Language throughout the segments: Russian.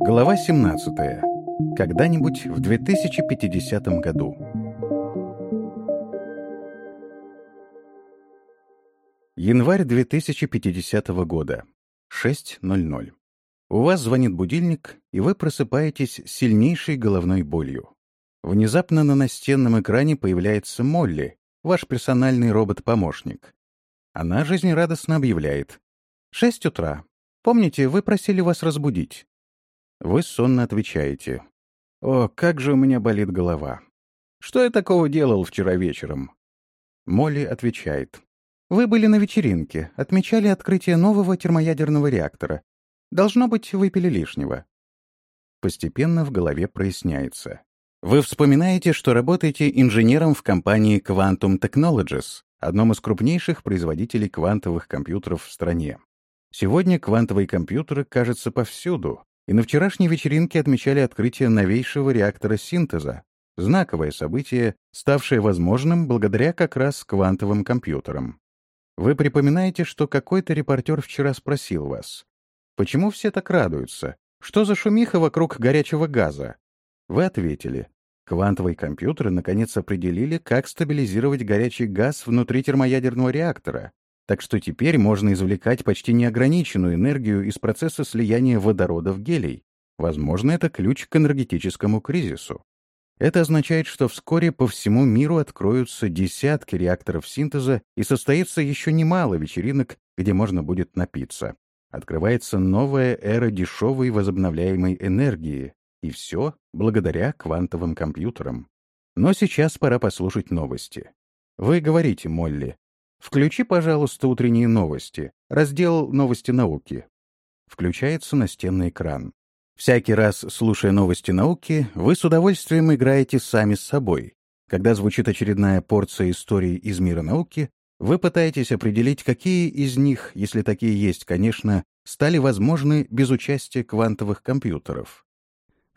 Глава 17. Когда-нибудь в 2050 году. Январь 2050 года. 6.00. У вас звонит будильник, и вы просыпаетесь с сильнейшей головной болью. Внезапно на настенном экране появляется Молли, ваш персональный робот-помощник. Она жизнерадостно объявляет. «Шесть утра. Помните, вы просили вас разбудить?» Вы сонно отвечаете. «О, как же у меня болит голова! Что я такого делал вчера вечером?» Молли отвечает. «Вы были на вечеринке, отмечали открытие нового термоядерного реактора. Должно быть, выпили лишнего». Постепенно в голове проясняется. Вы вспоминаете, что работаете инженером в компании Quantum Technologies, одном из крупнейших производителей квантовых компьютеров в стране. Сегодня квантовые компьютеры, кажется, повсюду, и на вчерашней вечеринке отмечали открытие новейшего реактора синтеза, знаковое событие, ставшее возможным благодаря как раз квантовым компьютерам. Вы припоминаете, что какой-то репортер вчера спросил вас, почему все так радуются, что за шумиха вокруг горячего газа, вы ответили. Квантовые компьютеры наконец определили, как стабилизировать горячий газ внутри термоядерного реактора, так что теперь можно извлекать почти неограниченную энергию из процесса слияния водорода в гелий. Возможно, это ключ к энергетическому кризису. Это означает, что вскоре по всему миру откроются десятки реакторов синтеза и состоится еще немало вечеринок, где можно будет напиться. Открывается новая эра дешевой возобновляемой энергии, и все благодаря квантовым компьютерам. Но сейчас пора послушать новости. Вы говорите, Молли, «Включи, пожалуйста, утренние новости, раздел «Новости науки». Включается настенный экран. Всякий раз, слушая новости науки, вы с удовольствием играете сами с собой. Когда звучит очередная порция историй из мира науки, вы пытаетесь определить, какие из них, если такие есть, конечно, стали возможны без участия квантовых компьютеров.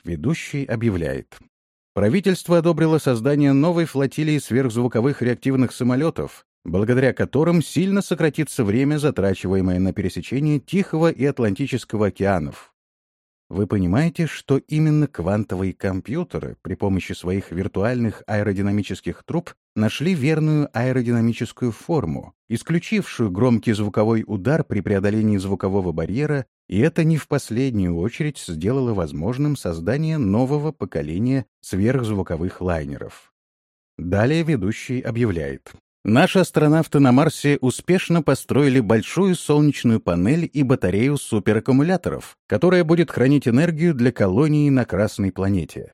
Ведущий объявляет. Правительство одобрило создание новой флотилии сверхзвуковых реактивных самолетов, благодаря которым сильно сократится время, затрачиваемое на пересечение Тихого и Атлантического океанов, вы понимаете, что именно квантовые компьютеры при помощи своих виртуальных аэродинамических труб нашли верную аэродинамическую форму, исключившую громкий звуковой удар при преодолении звукового барьера, и это не в последнюю очередь сделало возможным создание нового поколения сверхзвуковых лайнеров. Далее ведущий объявляет. Наши астронавты на Марсе успешно построили большую солнечную панель и батарею супераккумуляторов, которая будет хранить энергию для колонии на Красной планете.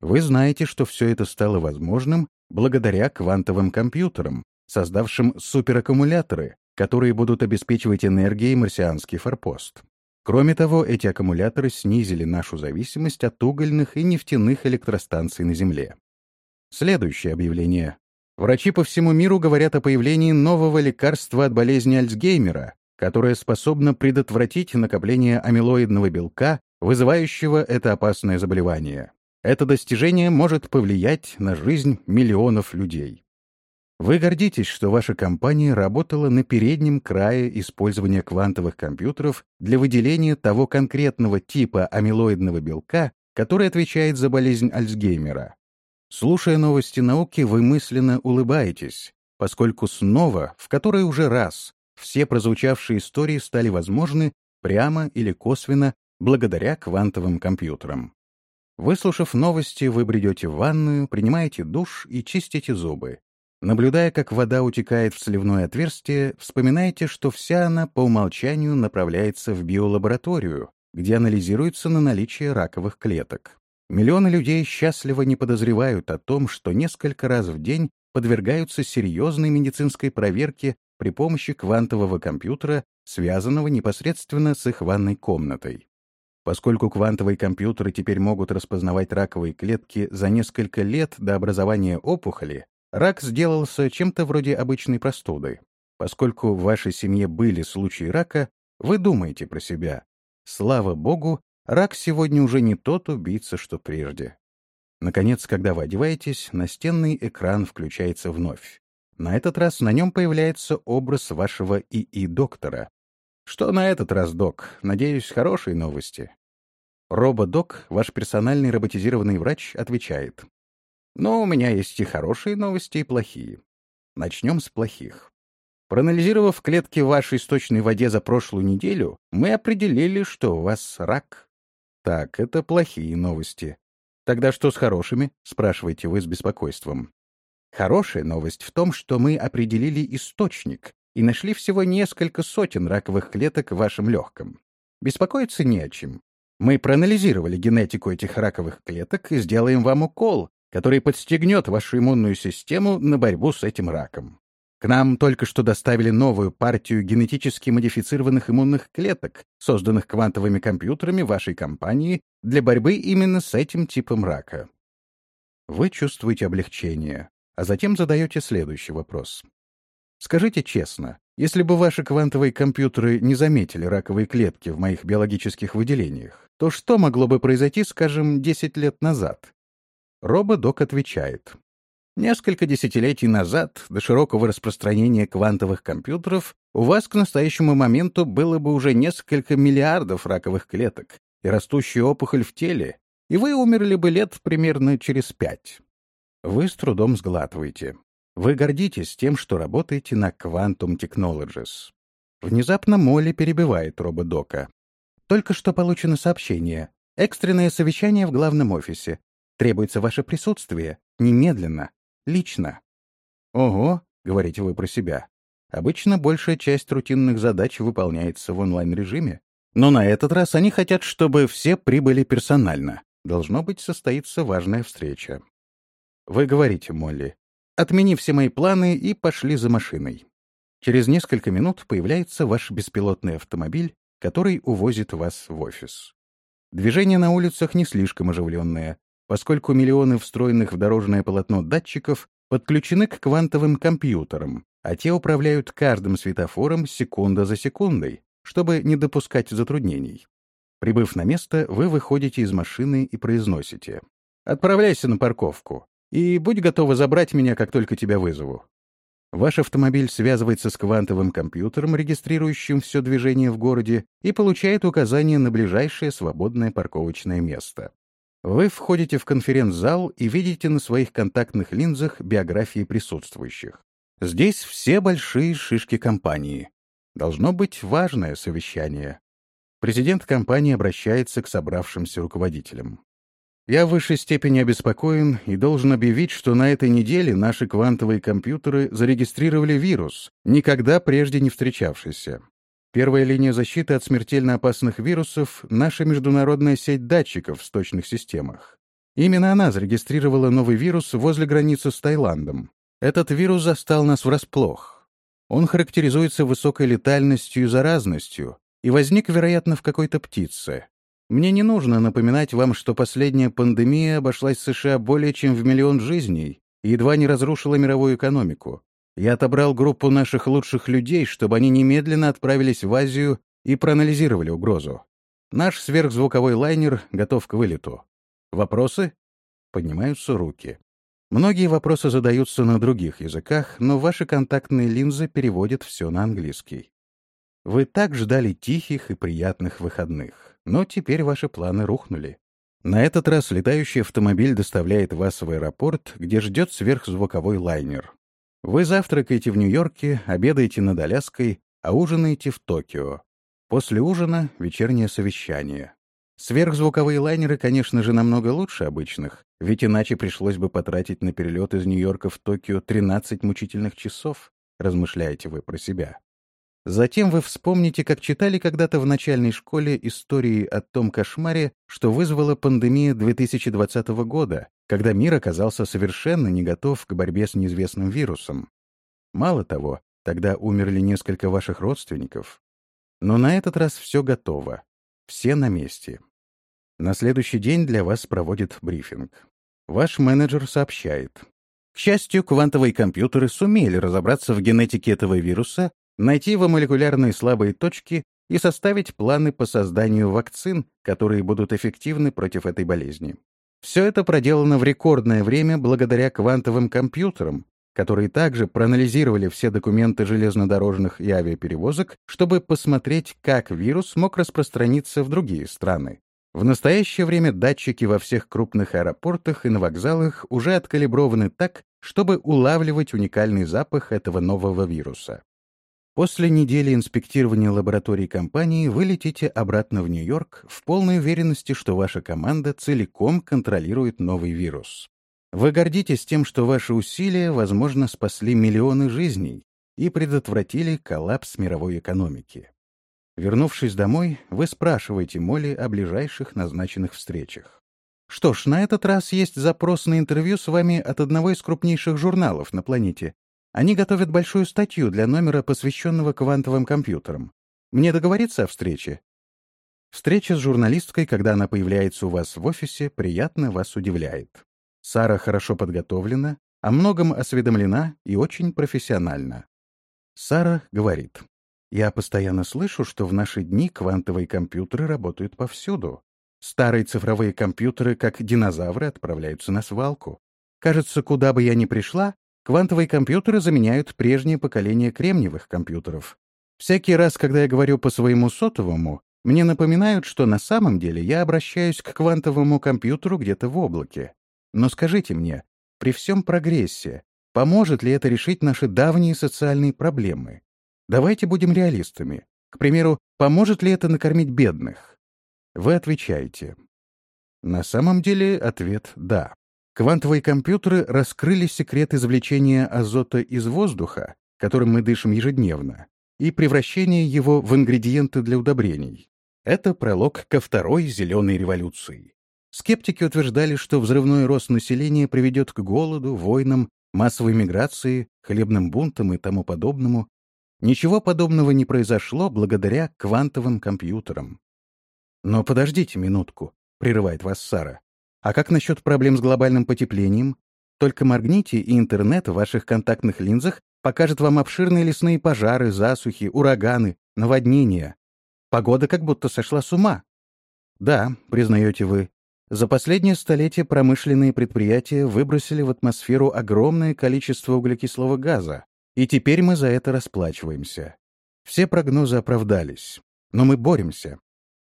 Вы знаете, что все это стало возможным благодаря квантовым компьютерам, создавшим супераккумуляторы, которые будут обеспечивать энергией марсианский форпост. Кроме того, эти аккумуляторы снизили нашу зависимость от угольных и нефтяных электростанций на Земле. Следующее объявление Врачи по всему миру говорят о появлении нового лекарства от болезни Альцгеймера, которое способно предотвратить накопление амилоидного белка, вызывающего это опасное заболевание. Это достижение может повлиять на жизнь миллионов людей. Вы гордитесь, что ваша компания работала на переднем крае использования квантовых компьютеров для выделения того конкретного типа амилоидного белка, который отвечает за болезнь Альцгеймера. Слушая новости науки, вы мысленно улыбаетесь, поскольку снова, в который уже раз, все прозвучавшие истории стали возможны прямо или косвенно благодаря квантовым компьютерам. Выслушав новости, вы бредете в ванную, принимаете душ и чистите зубы. Наблюдая, как вода утекает в сливное отверстие, вспоминайте, что вся она по умолчанию направляется в биолабораторию, где анализируется на наличие раковых клеток. Миллионы людей счастливо не подозревают о том, что несколько раз в день подвергаются серьезной медицинской проверке при помощи квантового компьютера, связанного непосредственно с их ванной комнатой. Поскольку квантовые компьютеры теперь могут распознавать раковые клетки за несколько лет до образования опухоли, рак сделался чем-то вроде обычной простуды. Поскольку в вашей семье были случаи рака, вы думаете про себя. Слава богу, Рак сегодня уже не тот убийца, что прежде. Наконец, когда вы одеваетесь, настенный экран включается вновь. На этот раз на нем появляется образ вашего ИИ-доктора. Что на этот раз, док? Надеюсь, хорошие новости. Робо-док, ваш персональный роботизированный врач, отвечает. Но у меня есть и хорошие новости, и плохие. Начнем с плохих. Проанализировав клетки в вашей источной воде за прошлую неделю, мы определили, что у вас рак. Так, это плохие новости. Тогда что с хорошими? Спрашиваете вы с беспокойством. Хорошая новость в том, что мы определили источник и нашли всего несколько сотен раковых клеток в вашем легком. Беспокоиться не о чем. Мы проанализировали генетику этих раковых клеток и сделаем вам укол, который подстегнет вашу иммунную систему на борьбу с этим раком. К нам только что доставили новую партию генетически модифицированных иммунных клеток, созданных квантовыми компьютерами вашей компании для борьбы именно с этим типом рака. Вы чувствуете облегчение, а затем задаете следующий вопрос. Скажите честно, если бы ваши квантовые компьютеры не заметили раковые клетки в моих биологических выделениях, то что могло бы произойти, скажем, 10 лет назад? Рободок отвечает. Несколько десятилетий назад, до широкого распространения квантовых компьютеров, у вас к настоящему моменту было бы уже несколько миллиардов раковых клеток и растущая опухоль в теле, и вы умерли бы лет примерно через пять. Вы с трудом сглатываете. Вы гордитесь тем, что работаете на Quantum Technologies. Внезапно Молли перебивает рободока. Только что получено сообщение. Экстренное совещание в главном офисе. Требуется ваше присутствие. Немедленно. Лично. Ого, говорите вы про себя. Обычно большая часть рутинных задач выполняется в онлайн-режиме. Но на этот раз они хотят, чтобы все прибыли персонально. Должно быть, состоится важная встреча. Вы говорите, Молли, отмени все мои планы и пошли за машиной. Через несколько минут появляется ваш беспилотный автомобиль, который увозит вас в офис. Движение на улицах не слишком оживленное, поскольку миллионы встроенных в дорожное полотно датчиков подключены к квантовым компьютерам, а те управляют каждым светофором секунда за секундой, чтобы не допускать затруднений. Прибыв на место, вы выходите из машины и произносите «Отправляйся на парковку и будь готова забрать меня, как только тебя вызову». Ваш автомобиль связывается с квантовым компьютером, регистрирующим все движение в городе, и получает указание на ближайшее свободное парковочное место. Вы входите в конференц-зал и видите на своих контактных линзах биографии присутствующих. Здесь все большие шишки компании. Должно быть важное совещание. Президент компании обращается к собравшимся руководителям. Я в высшей степени обеспокоен и должен объявить, что на этой неделе наши квантовые компьютеры зарегистрировали вирус, никогда прежде не встречавшийся. Первая линия защиты от смертельно опасных вирусов — наша международная сеть датчиков в сточных системах. Именно она зарегистрировала новый вирус возле границы с Таиландом. Этот вирус застал нас врасплох. Он характеризуется высокой летальностью и заразностью и возник, вероятно, в какой-то птице. Мне не нужно напоминать вам, что последняя пандемия обошлась США более чем в миллион жизней и едва не разрушила мировую экономику. Я отобрал группу наших лучших людей, чтобы они немедленно отправились в Азию и проанализировали угрозу. Наш сверхзвуковой лайнер готов к вылету. Вопросы? Поднимаются руки. Многие вопросы задаются на других языках, но ваши контактные линзы переводят все на английский. Вы так ждали тихих и приятных выходных. Но теперь ваши планы рухнули. На этот раз летающий автомобиль доставляет вас в аэропорт, где ждет сверхзвуковой лайнер. Вы завтракаете в Нью-Йорке, обедаете над Аляской, а ужинаете в Токио. После ужина — вечернее совещание. Сверхзвуковые лайнеры, конечно же, намного лучше обычных, ведь иначе пришлось бы потратить на перелет из Нью-Йорка в Токио 13 мучительных часов, размышляете вы про себя. Затем вы вспомните, как читали когда-то в начальной школе истории о том кошмаре, что вызвала пандемия 2020 года, когда мир оказался совершенно не готов к борьбе с неизвестным вирусом. Мало того, тогда умерли несколько ваших родственников. Но на этот раз все готово. Все на месте. На следующий день для вас проводит брифинг. Ваш менеджер сообщает. К счастью, квантовые компьютеры сумели разобраться в генетике этого вируса найти его молекулярные слабые точки и составить планы по созданию вакцин, которые будут эффективны против этой болезни. Все это проделано в рекордное время благодаря квантовым компьютерам, которые также проанализировали все документы железнодорожных и авиаперевозок, чтобы посмотреть, как вирус мог распространиться в другие страны. В настоящее время датчики во всех крупных аэропортах и на вокзалах уже откалиброваны так, чтобы улавливать уникальный запах этого нового вируса. После недели инспектирования лабораторий компании вы летите обратно в Нью-Йорк в полной уверенности, что ваша команда целиком контролирует новый вирус. Вы гордитесь тем, что ваши усилия, возможно, спасли миллионы жизней и предотвратили коллапс мировой экономики. Вернувшись домой, вы спрашиваете Молли о ближайших назначенных встречах. Что ж, на этот раз есть запрос на интервью с вами от одного из крупнейших журналов на планете, они готовят большую статью для номера, посвященного квантовым компьютерам. Мне договориться о встрече? Встреча с журналисткой, когда она появляется у вас в офисе, приятно вас удивляет. Сара хорошо подготовлена, о многом осведомлена и очень профессиональна. Сара говорит, «Я постоянно слышу, что в наши дни квантовые компьютеры работают повсюду. Старые цифровые компьютеры, как динозавры, отправляются на свалку. Кажется, куда бы я ни пришла, Квантовые компьютеры заменяют прежнее поколение кремниевых компьютеров. Всякий раз, когда я говорю по своему сотовому, мне напоминают, что на самом деле я обращаюсь к квантовому компьютеру где-то в облаке. Но скажите мне, при всем прогрессе, поможет ли это решить наши давние социальные проблемы? Давайте будем реалистами. К примеру, поможет ли это накормить бедных? Вы отвечаете. На самом деле ответ «да». Квантовые компьютеры раскрыли секрет извлечения азота из воздуха, которым мы дышим ежедневно, и превращения его в ингредиенты для удобрений. Это пролог ко второй зеленой революции. Скептики утверждали, что взрывной рост населения приведет к голоду, войнам, массовой миграции, хлебным бунтам и тому подобному. Ничего подобного не произошло благодаря квантовым компьютерам. «Но подождите минутку», — прерывает вас Сара. А как насчет проблем с глобальным потеплением? Только моргните, и интернет в ваших контактных линзах покажет вам обширные лесные пожары, засухи, ураганы, наводнения. Погода как будто сошла с ума. Да, признаете вы, за последнее столетие промышленные предприятия выбросили в атмосферу огромное количество углекислого газа, и теперь мы за это расплачиваемся. Все прогнозы оправдались. Но мы боремся.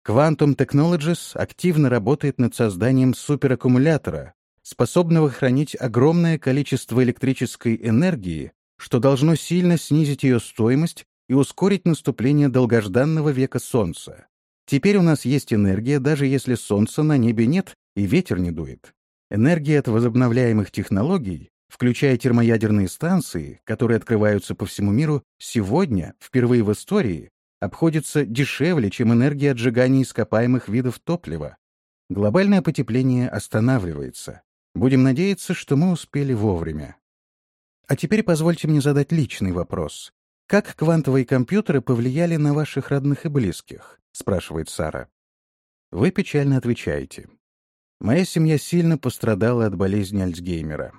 Quantum Technologies активно работает над созданием супераккумулятора, способного хранить огромное количество электрической энергии, что должно сильно снизить ее стоимость и ускорить наступление долгожданного века Солнца. Теперь у нас есть энергия, даже если Солнца на небе нет и ветер не дует. Энергия от возобновляемых технологий, включая термоядерные станции, которые открываются по всему миру, сегодня, впервые в истории, обходится дешевле, чем энергия отжигания ископаемых видов топлива. Глобальное потепление останавливается. Будем надеяться, что мы успели вовремя. А теперь позвольте мне задать личный вопрос. Как квантовые компьютеры повлияли на ваших родных и близких? спрашивает Сара. Вы печально отвечаете. Моя семья сильно пострадала от болезни Альцгеймера.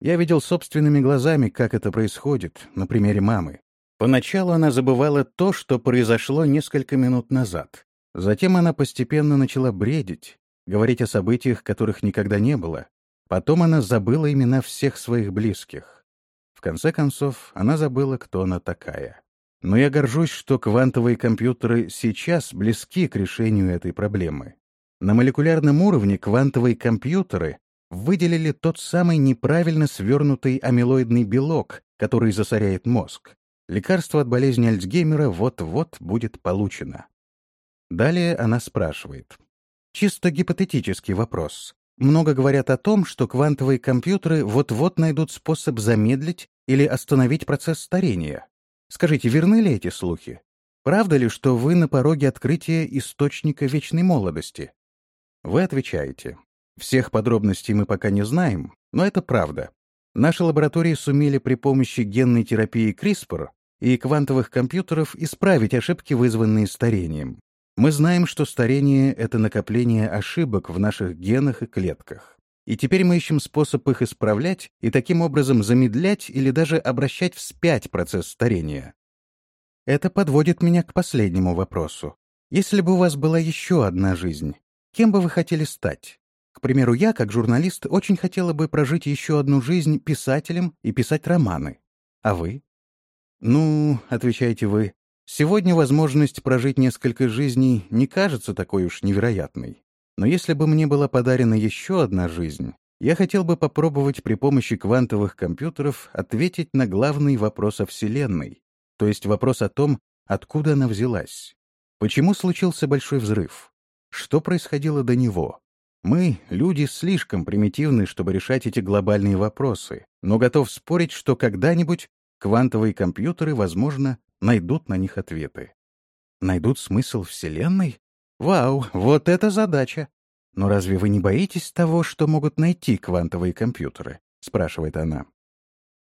Я видел собственными глазами, как это происходит, на примере мамы. Поначалу она забывала то, что произошло несколько минут назад. Затем она постепенно начала бредить, говорить о событиях, которых никогда не было. Потом она забыла имена всех своих близких. В конце концов, она забыла, кто она такая. Но я горжусь, что квантовые компьютеры сейчас близки к решению этой проблемы. На молекулярном уровне квантовые компьютеры выделили тот самый неправильно свернутый амилоидный белок, который засоряет мозг. Лекарство от болезни Альцгеймера вот-вот будет получено. Далее она спрашивает. Чисто гипотетический вопрос. Много говорят о том, что квантовые компьютеры вот-вот найдут способ замедлить или остановить процесс старения. Скажите, верны ли эти слухи? Правда ли, что вы на пороге открытия источника вечной молодости? Вы отвечаете. Всех подробностей мы пока не знаем, но это правда. Наши лаборатории сумели при помощи генной терапии CRISPR и квантовых компьютеров исправить ошибки, вызванные старением. Мы знаем, что старение — это накопление ошибок в наших генах и клетках. И теперь мы ищем способ их исправлять и таким образом замедлять или даже обращать вспять процесс старения. Это подводит меня к последнему вопросу. Если бы у вас была еще одна жизнь, кем бы вы хотели стать? К примеру, я, как журналист, очень хотела бы прожить еще одну жизнь писателем и писать романы. А вы? Ну, отвечаете вы, сегодня возможность прожить несколько жизней не кажется такой уж невероятной. Но если бы мне была подарена еще одна жизнь, я хотел бы попробовать при помощи квантовых компьютеров ответить на главный вопрос о Вселенной, то есть вопрос о том, откуда она взялась. Почему случился большой взрыв? Что происходило до него? Мы, люди, слишком примитивны, чтобы решать эти глобальные вопросы, но готов спорить, что когда-нибудь квантовые компьютеры, возможно, найдут на них ответы. Найдут смысл Вселенной? Вау, вот это задача! «Но разве вы не боитесь того, что могут найти квантовые компьютеры?» — спрашивает она.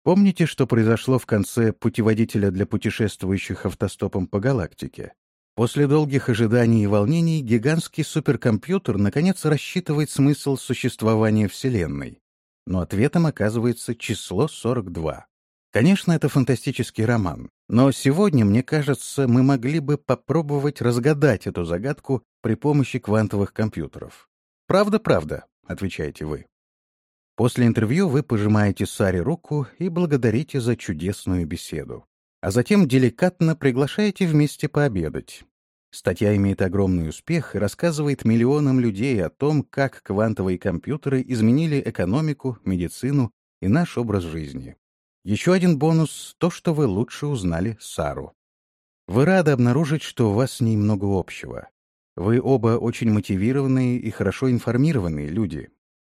Помните, что произошло в конце путеводителя для путешествующих автостопом по галактике? После долгих ожиданий и волнений гигантский суперкомпьютер наконец рассчитывает смысл существования Вселенной. Но ответом оказывается число 42. Конечно, это фантастический роман, но сегодня, мне кажется, мы могли бы попробовать разгадать эту загадку при помощи квантовых компьютеров. «Правда, правда», — отвечаете вы. После интервью вы пожимаете Саре руку и благодарите за чудесную беседу. А затем деликатно приглашаете вместе пообедать. Статья имеет огромный успех и рассказывает миллионам людей о том, как квантовые компьютеры изменили экономику, медицину и наш образ жизни. Еще один бонус — то, что вы лучше узнали Сару. Вы рады обнаружить, что у вас с ней много общего. Вы оба очень мотивированные и хорошо информированные люди.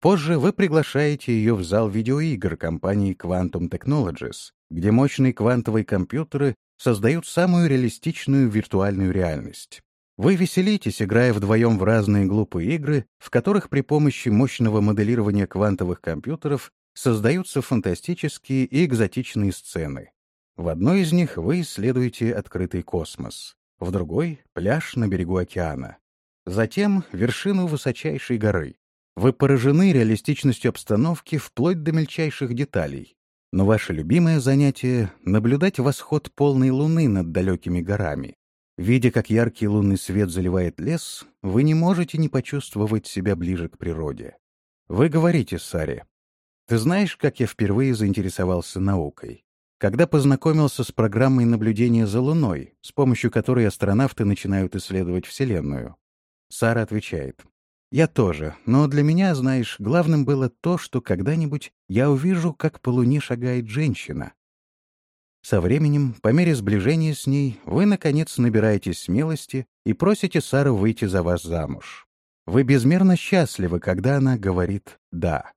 Позже вы приглашаете ее в зал видеоигр компании Quantum Technologies, где мощные квантовые компьютеры создают самую реалистичную виртуальную реальность. Вы веселитесь, играя вдвоем в разные глупые игры, в которых при помощи мощного моделирования квантовых компьютеров создаются фантастические и экзотичные сцены. В одной из них вы исследуете открытый космос в другой — пляж на берегу океана. Затем — вершину высочайшей горы. Вы поражены реалистичностью обстановки вплоть до мельчайших деталей. Но ваше любимое занятие — наблюдать восход полной луны над далекими горами. Видя, как яркий лунный свет заливает лес, вы не можете не почувствовать себя ближе к природе. Вы говорите Саре, «Ты знаешь, как я впервые заинтересовался наукой? когда познакомился с программой наблюдения за Луной, с помощью которой астронавты начинают исследовать Вселенную. Сара отвечает. «Я тоже, но для меня, знаешь, главным было то, что когда-нибудь я увижу, как по Луне шагает женщина. Со временем, по мере сближения с ней, вы, наконец, набираетесь смелости и просите Сару выйти за вас замуж. Вы безмерно счастливы, когда она говорит «да».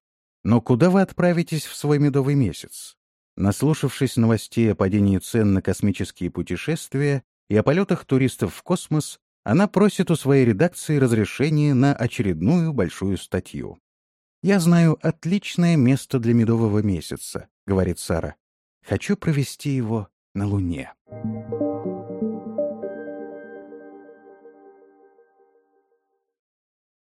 Но куда вы отправитесь в свой медовый месяц? Наслушавшись новостей о падении цен на космические путешествия и о полетах туристов в космос, она просит у своей редакции разрешения на очередную большую статью. «Я знаю отличное место для медового месяца», — говорит Сара. «Хочу провести его на Луне».